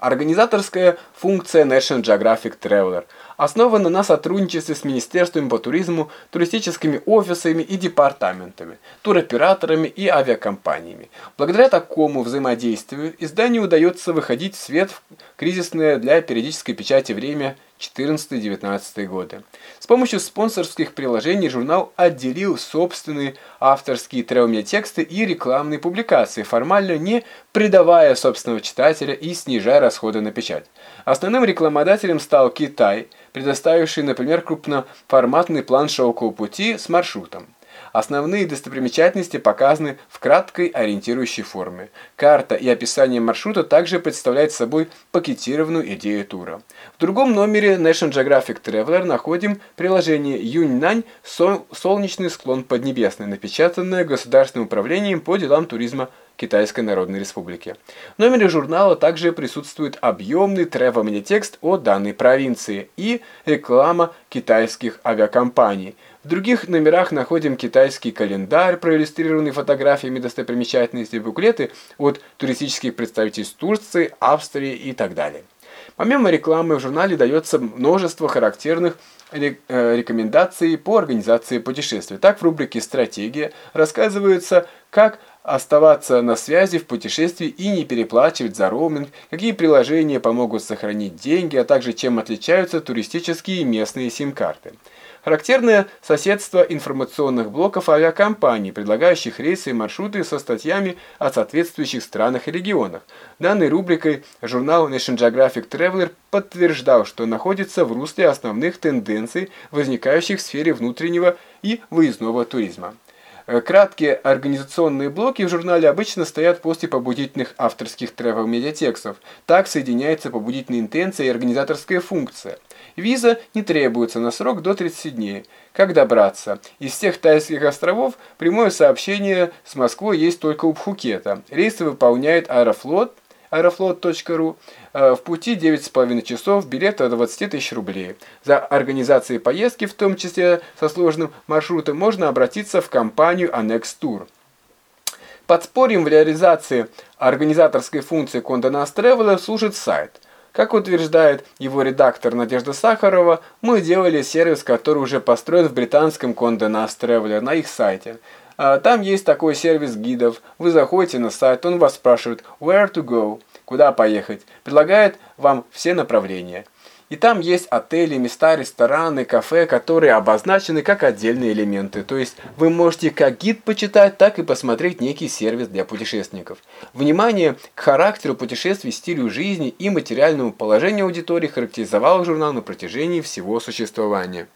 Организаторская функция National Geographic Traveler основана на сотрудничестве с Министерством по туризму, туристическими офисами и департаментами, туроператорами и авиакомпаниями. Благодаря такому взаимодействию изданию удается выходить в свет в кризисное для периодической печати время 14-19 годы. С помощью спонсорских приложений журнал отделил собственные авторские тревельные тексты и рекламные публикации, формально не предавая собственного читателя и снижая расходы на печать. Основным рекламодателем стал Китай, предоставивший, например, крупноформатный план шелкового пути с маршрутом. Основные достопримечательности показаны в краткой ориентирующей форме. Карта и описание маршрута также представляют собой пакетированную идею тура. В другом номере National Geographic Traveler находим приложение Юньнань «Солнечный склон Поднебесный», напечатанное Государственным управлением по делам туризма Китайской Народной Республики. В номере журнала также присутствует объемный тревельный текст о данной провинции и реклама китайских авиакомпаний – в других номерах находим китайский календарь, проиллюстрированный фотографиями достопримечательностей, буклеты от туристических представительств Турции, Австрии и так далее. Помимо рекламы в журнале дается множество характерных э, рекомендаций по организации путешествий. Так в рубрике «Стратегия» рассказывается, как оставаться на связи в путешествии и не переплачивать за роуминг, какие приложения помогут сохранить деньги, а также чем отличаются туристические и местные сим-карты. Характерное соседство информационных блоков авиакомпаний, предлагающих рейсы и маршруты со статьями о соответствующих странах и регионах. Данной рубрикой журнал National Geographic Traveler подтверждал, что находится в русле основных тенденций, возникающих в сфере внутреннего и выездного туризма. Э, краткие организационные блоки в журнале обычно стоят после побудительных авторских тревел-медиатекстов. Так соединяется побудительная интенция и организаторская функция. Виза не требуется на срок до 30 дней. Как добраться? Из всех тайских островов прямое сообщение с Москвой есть только у Пхукета. Рейсы выполняет Аэрофлот, аэрофлот.ру. В пути 9,5 часов, билет от 20 тысяч рублей. За организацией поездки, в том числе со сложным маршрутом, можно обратиться в компанию Annex Tour. Подспорьем в реализации организаторской функции Condé Nast служит сайт – как утверждает его редактор Надежда Сахарова, мы делали сервис, который уже построен в британском Condé Nast на их сайте. А, там есть такой сервис гидов. Вы заходите на сайт, он вас спрашивает «Where to go?» Куда поехать? Предлагает вам все направления. И там есть отели, места, рестораны, кафе, которые обозначены как отдельные элементы. То есть вы можете как гид почитать, так и посмотреть некий сервис для путешественников. Внимание к характеру путешествий, стилю жизни и материальному положению аудитории характеризовал журнал на протяжении всего существования.